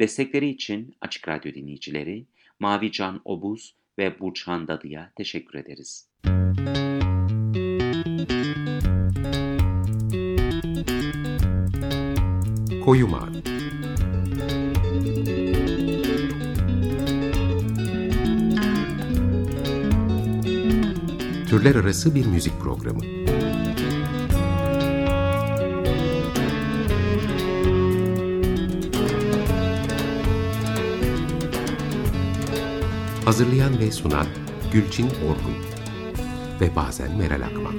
Destekleri için Açık Radyo dinleyicileri Mavi Can Obuz ve Burçhan Dadı'ya teşekkür ederiz. Koyu Mavi Türler Arası bir müzik programı. Hazırlayan ve sunan Gülçin Orgun ve bazen Meral Akman.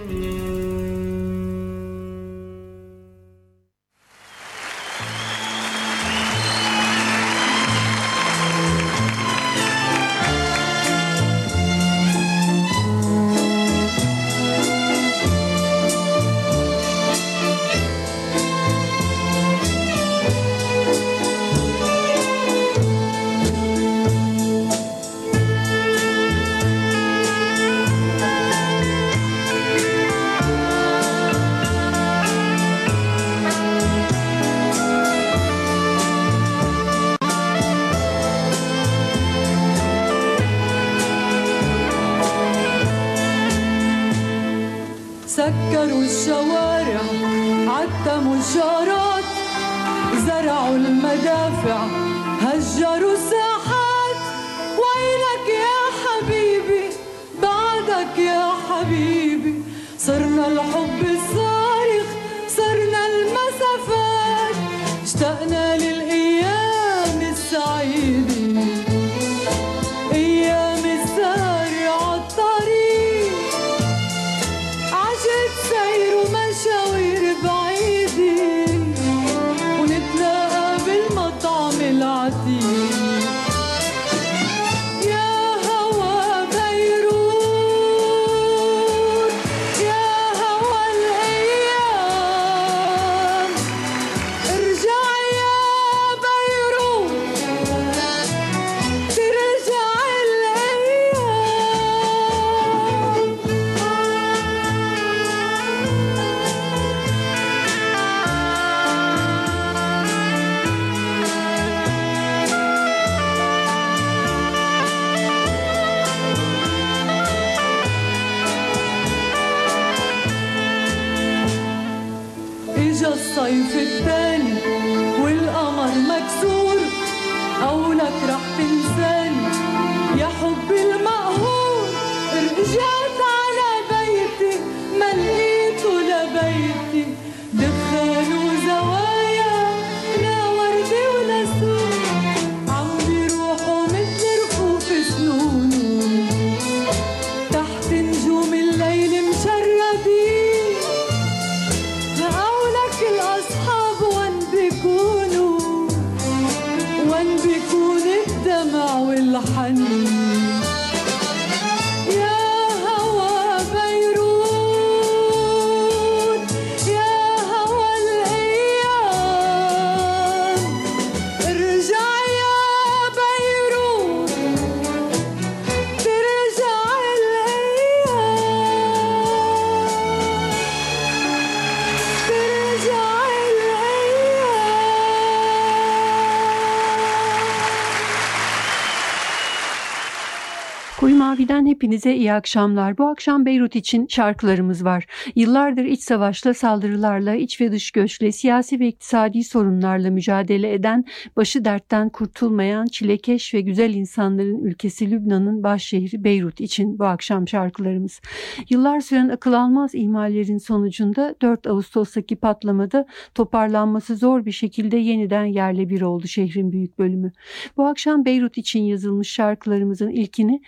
Mavi'den hepinize iyi akşamlar. Bu akşam Beyrut için şarkılarımız var. Yıllardır iç savaşla, saldırılarla, iç ve dış göçle, siyasi ve iktisadi sorunlarla mücadele eden, başı dertten kurtulmayan, çilekeş ve güzel insanların ülkesi Lübnan'ın başşehri Beyrut için bu akşam şarkılarımız. Yıllar süren akıl almaz ihmallerin sonucunda 4 Ağustos'taki patlamada toparlanması zor bir şekilde yeniden yerle bir oldu şehrin büyük bölümü. Bu akşam Beyrut için yazılmış şarkılarımızın ilkini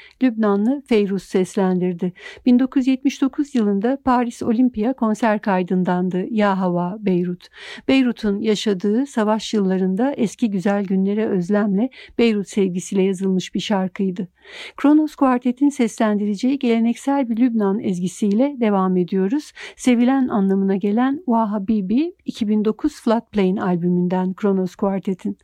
Lübnanlı Feyruz seslendirdi. 1979 yılında Paris Olimpiya konser kaydındandı Ya Hava Beyrut. Beyrut'un yaşadığı savaş yıllarında eski güzel günlere özlemle Beyrut sevgisiyle yazılmış bir şarkıydı. Kronos Kuartet'in seslendireceği geleneksel bir Lübnan ezgisiyle devam ediyoruz. Sevilen anlamına gelen Wahabibi 2009 Floodplain albümünden Kronos Kuartet'in.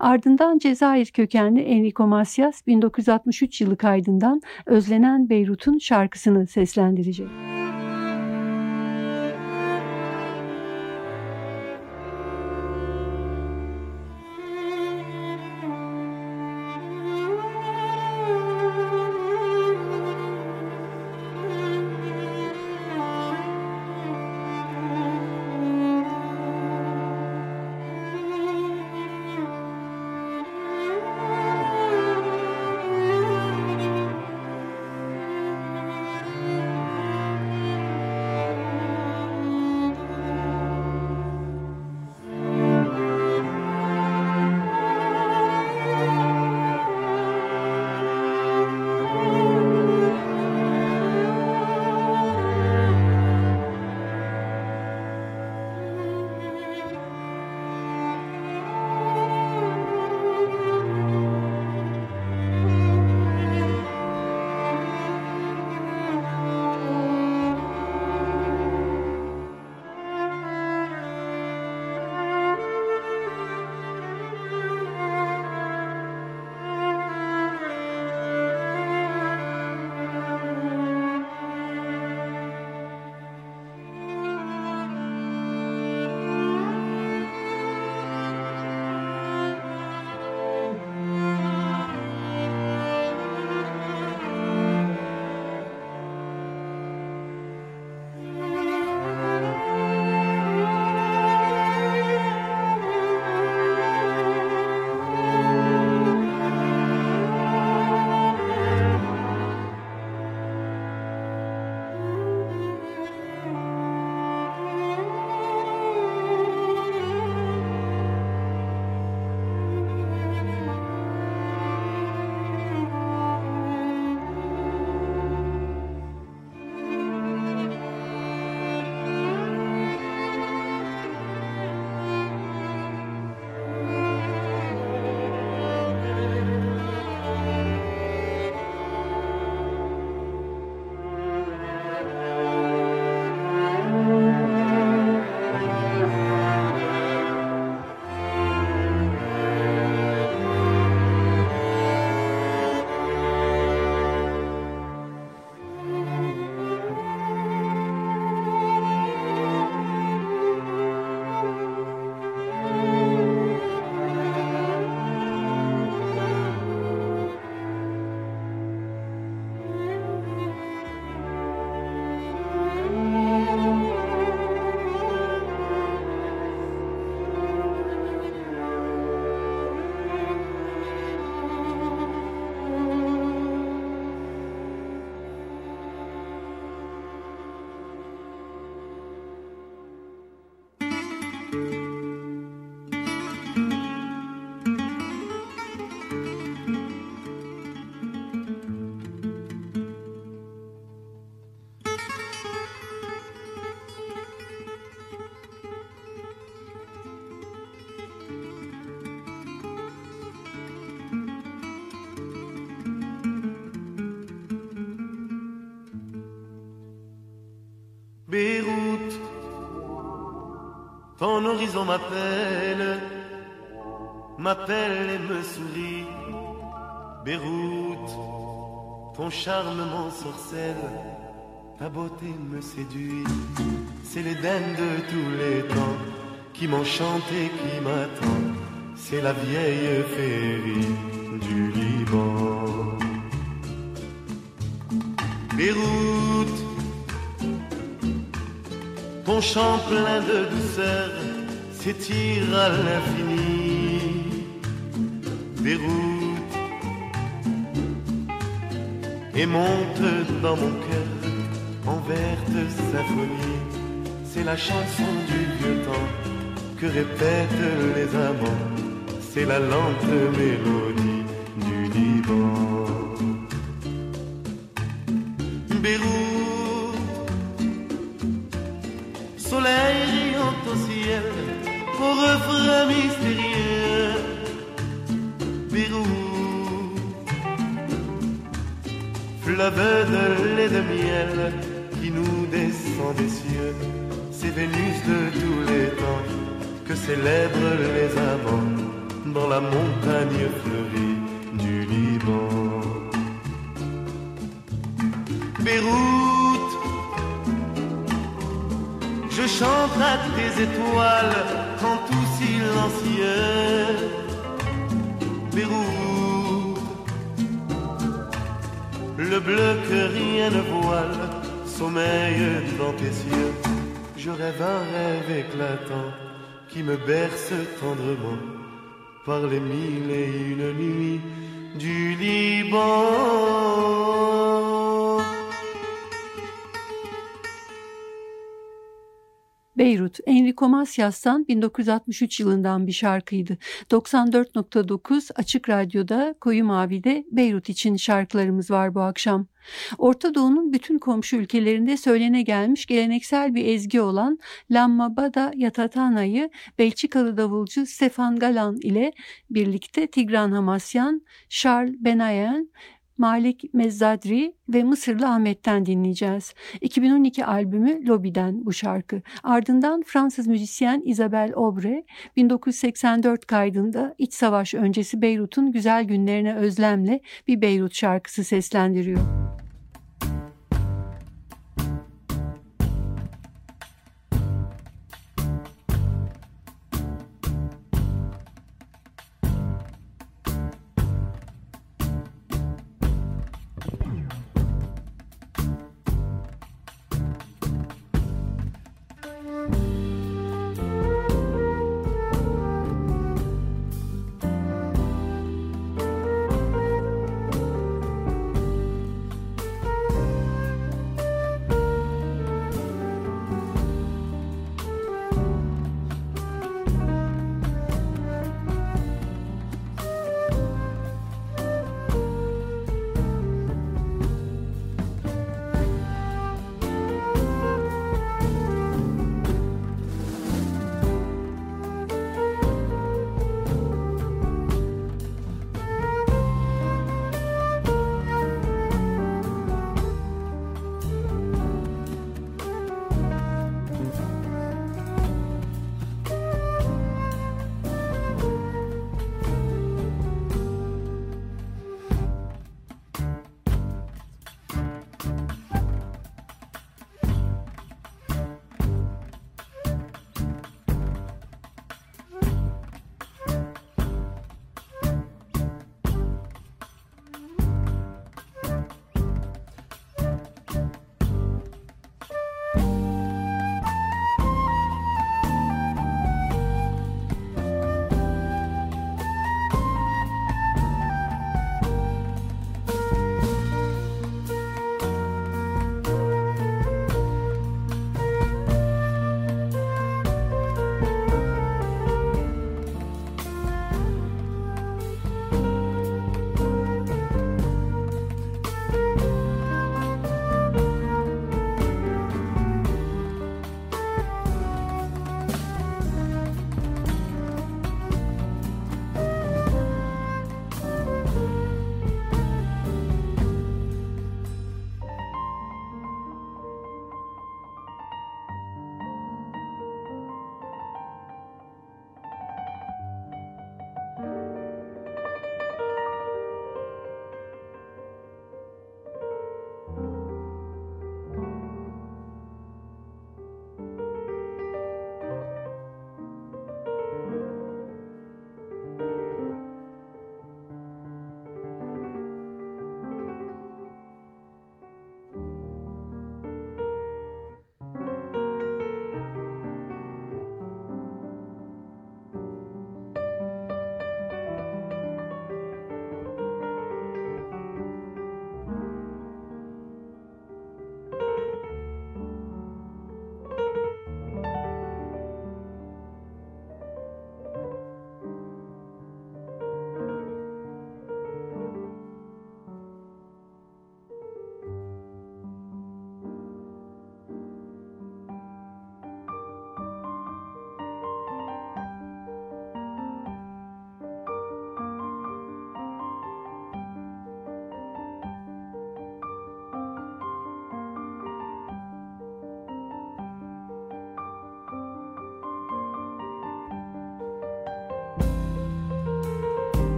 Ardından Cezayir kökenli Enrico Macias 1963 yılı kaydından özlenen Beyrut'un şarkısını seslendirecek. Ton horizon m'appelle, m'appelle et me sourit. Beyrouth, ton charme m'ensorcelle, ta beauté me séduit. C'est l'Éden de tous les temps qui m'enchante et qui m'attend. C'est la vieille féerie chant plein de douceur s'étire à l'infini. Beyrouth, et monte dans mon cœur en verte symphonie. C'est la chanson du vieux temps que répètent les amants. C'est la lente mélodie du Liban. Beyrouth, au ciel, au refrain mystérieux. Beyrouth, fleuve de lait de miel qui nous descend des cieux. C'est Vénus de tous les temps que célèbrent les amants dans la montagne fleurie du Liban. Beyrouth, chante à tes étoiles en tout silencieux. Beyrouth, le bleu que rien ne voile sommeille dans tes cieux. Je rêve un rêve éclatant qui me berce tendrement par les mille et une nuits du Liban. Beyrut, Enrico Macias'tan 1963 yılından bir şarkıydı. 94.9 Açık Radyo'da Koyu Mavi'de Beyrut için şarkılarımız var bu akşam. Orta Doğu'nun bütün komşu ülkelerinde söylene gelmiş geleneksel bir ezgi olan Lamma Bada Yatatana'yı Belçikalı davulcu Stefan Galan ile birlikte Tigran Hamasyan, Charles Benayen, Malik Mezzadri ve Mısırlı Ahmet'ten dinleyeceğiz. 2012 albümü Lobby'den bu şarkı. Ardından Fransız müzisyen Isabelle Aubre 1984 kaydında iç savaş öncesi Beyrut'un güzel günlerine özlemle bir Beyrut şarkısı seslendiriyor.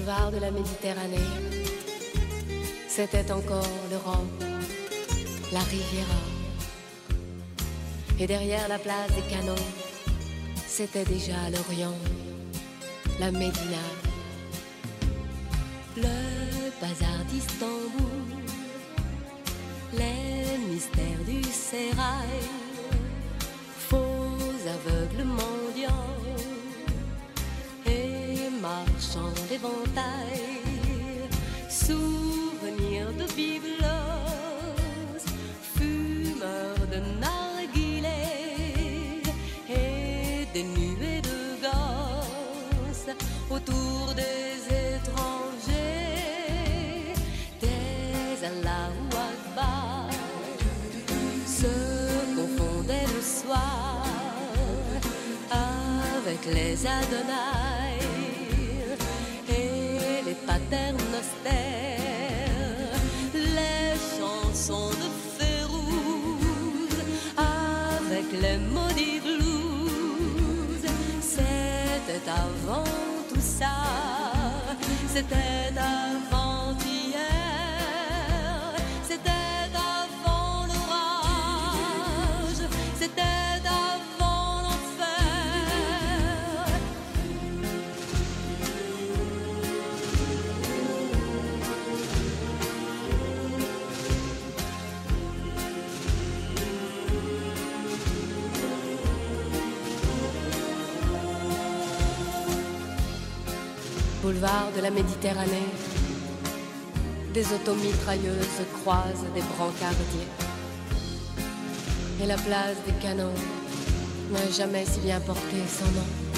Boulevard de la Méditerranée. C'était encore l'Europe, la Riviera. Et derrière la place des canons, c'était déjà l'Orient, la Médina. Le bazar d'Istanbul, les mystères du sérail, faux aveugles et marchands d'éventail, souvenirs de biblos, fumeurs de narguilés et des nuées de gosses autour des étrangers, des Allahu Akbar se confondaient le soir avec les Adonai paternosters, les chansons de Férouz avec les maudits blues. C'était avant tout ça, c'était avant De la Méditerranée, des automitrailleuses croisent des brancardiers. Et la place des canons n'a jamais si bien porté son nom.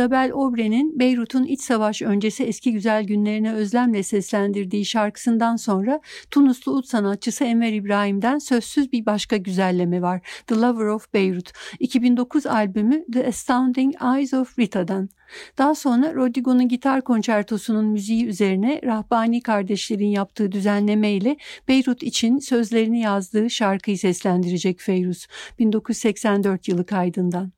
Isabel Obre'nin Beyrut'un iç savaş öncesi eski güzel günlerine özlemle seslendirdiği şarkısından sonra Tunuslu ut sanatçısı Enver İbrahim'den sözsüz bir başka güzelleme var. The Lover of Beirut. 2009 albümü The Astounding Eyes of Rita'dan. Daha sonra Rodrigo'nun gitar konçertosunun müziği üzerine Rahbani kardeşlerin yaptığı düzenleme ile Beyrut için sözlerini yazdığı şarkıyı seslendirecek Feyruz. 1984 yılı kaydından.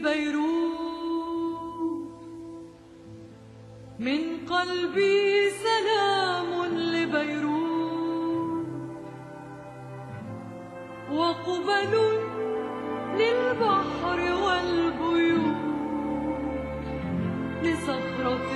لبيروت. من قلبي سلام لبيروت. وقبل للبحر والبيوت. لصخرة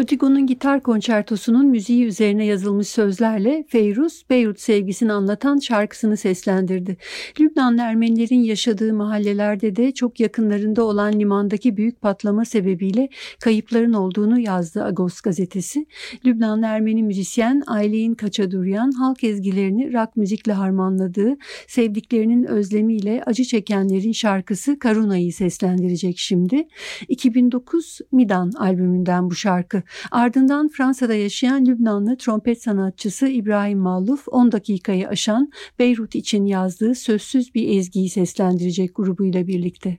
Rodrigo'nun gitar konçertosunun müziği üzerine yazılmış sözlerle Feyruz, Beyrut sevgisini anlatan şarkısını seslendirdi. Lübnanlı Ermenilerin yaşadığı mahallelerde de çok yakınlarında olan limandaki büyük patlama sebebiyle kayıpların olduğunu yazdı Agos gazetesi. Lübnanlı Ermeni müzisyen Aylein Kaçaduryan halk ezgilerini rock müzikle harmanladığı sevdiklerinin özlemiyle acı çekenlerin şarkısı Karuna'yı seslendirecek şimdi. 2009 Midan albümünden bu şarkı. Ardından Fransa'da yaşayan Lübnanlı trompet sanatçısı İbrahim Malluf 10 dakikayı aşan Beyrut için yazdığı sözsüz bir ezgiyi seslendirecek grubuyla birlikte.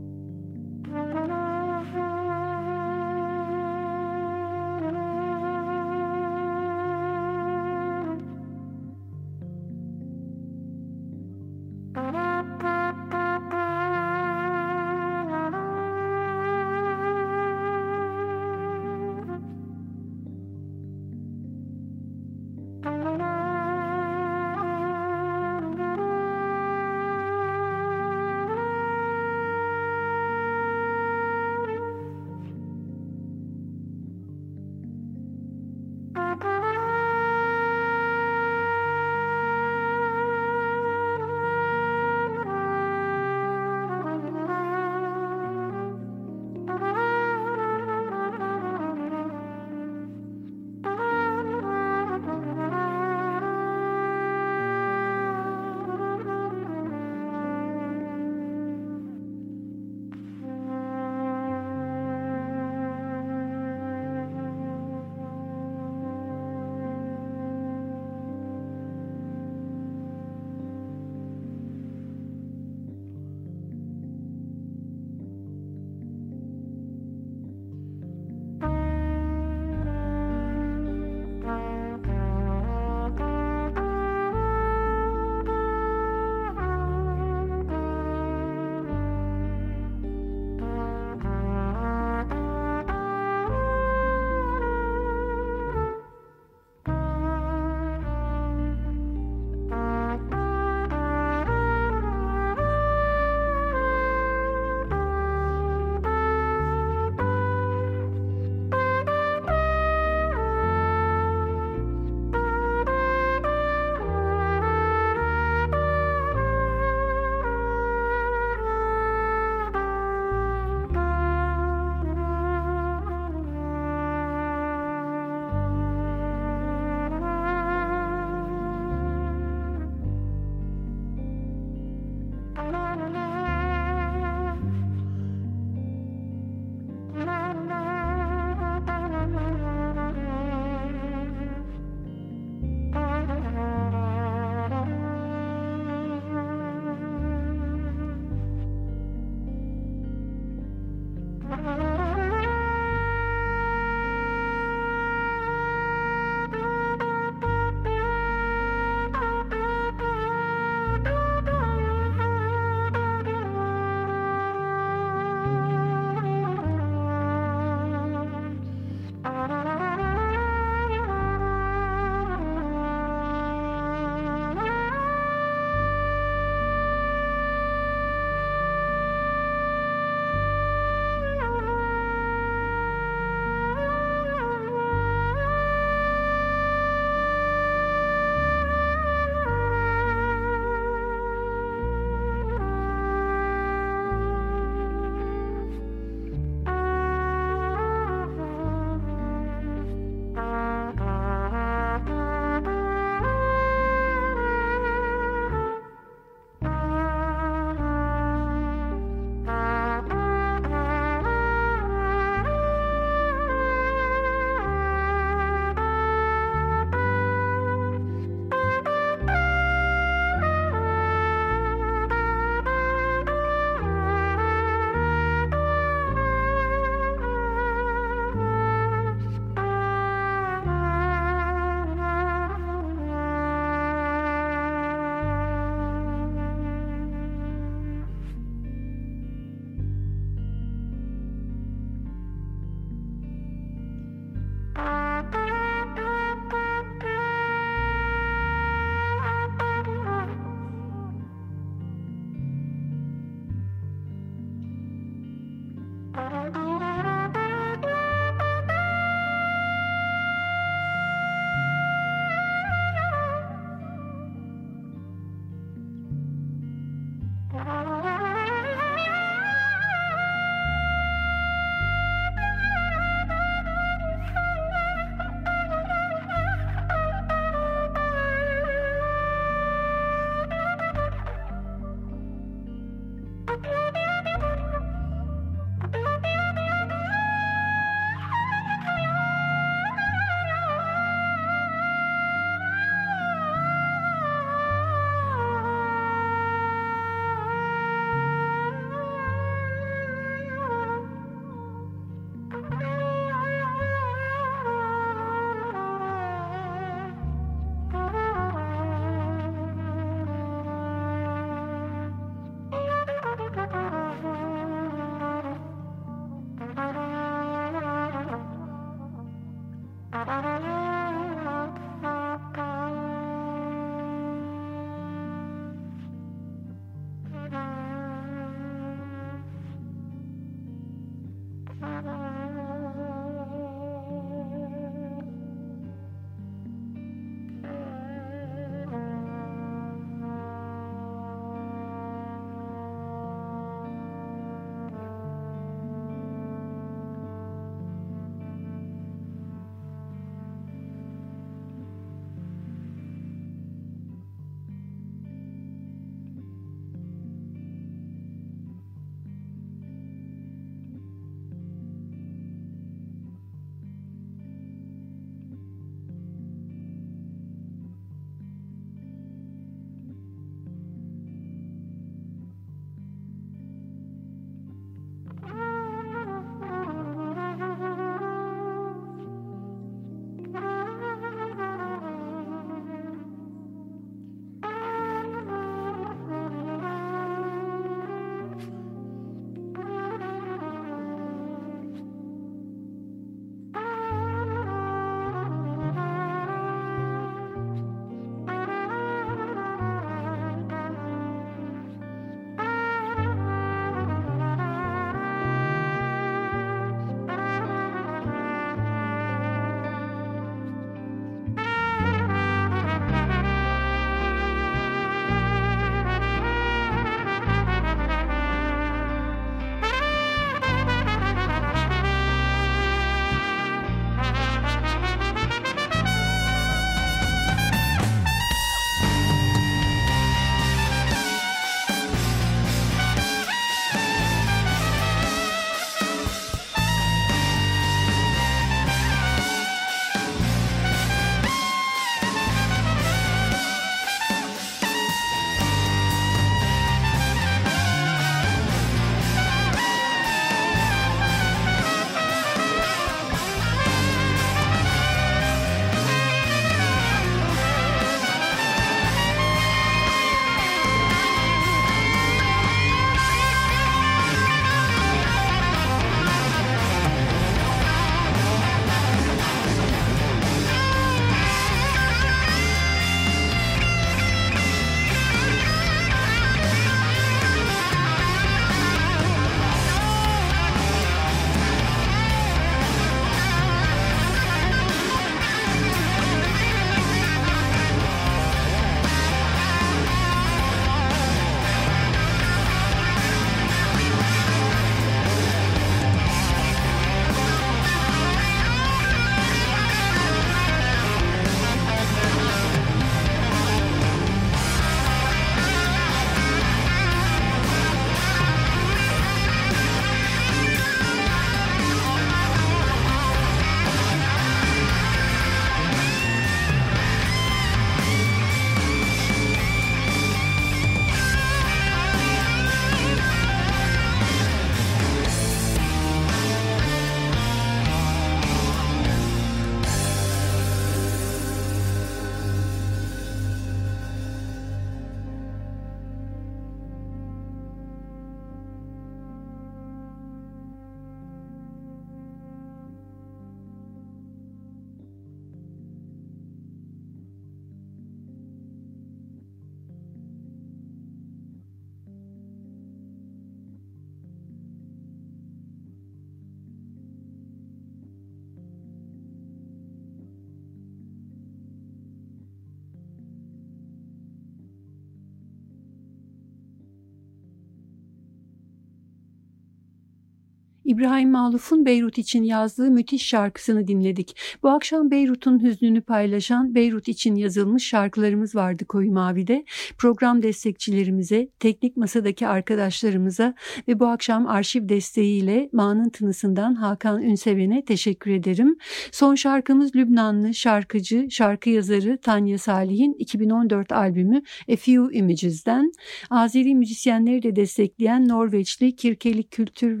İbrahim Maluf'un Beyrut için yazdığı müthiş şarkısını dinledik. Bu akşam Beyrut'un hüznünü paylaşan Beyrut için yazılmış şarkılarımız vardı Koyu Mavi'de. Program destekçilerimize, teknik masadaki arkadaşlarımıza ve bu akşam arşiv desteğiyle Ma'nın Tınısından Hakan Ünseven'e teşekkür ederim. Son şarkımız Lübnanlı şarkıcı, şarkı yazarı Tanya Salih'in 2014 albümü A Few Images'den. Azeri müzisyenleri de destekleyen Norveçli Kirkelik Kültür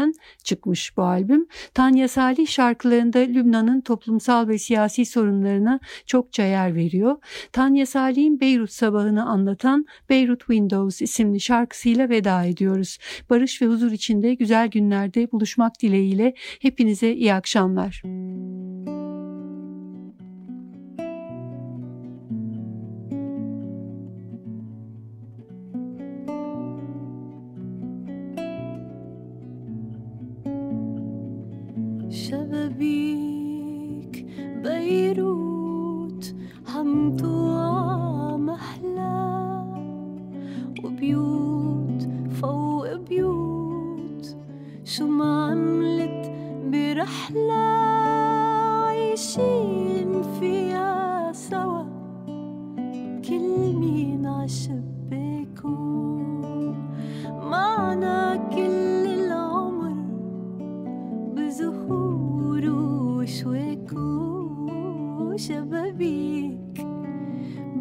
Werkstett'ten çıkmış bu albüm. Tanya Salih şarkılarında Lübnan'ın toplumsal ve siyasi sorunlarına çokça yer veriyor. Tanya Salih'in Beyrut sabahını anlatan Beyrut Windows isimli şarkısıyla veda ediyoruz. Barış ve huzur içinde güzel günlerde buluşmak dileğiyle hepinize iyi akşamlar. شبابيك بيروت حمطوع محلى وبيوت فوق بيوت شو ما عملت برحلة عايشين فيها سوا. كل مين عشباكو معنا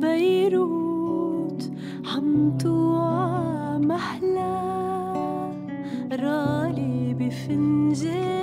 بيروت حمطوع محلى رالي بفنجانة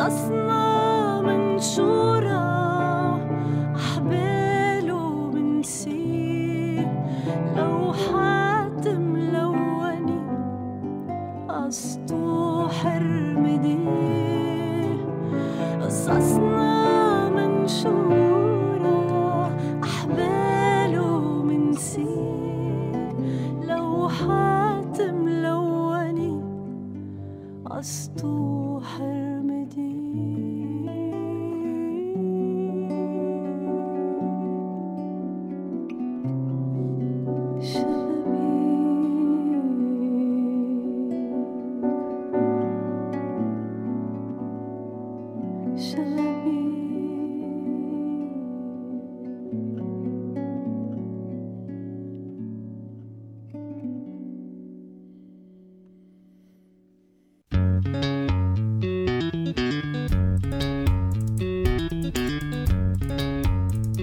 sasna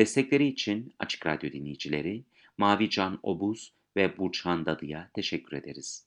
Destekleri için Açık Radyo dinleyicileri Mavi Can Obuz ve Burçhan Dadı'ya teşekkür ederiz.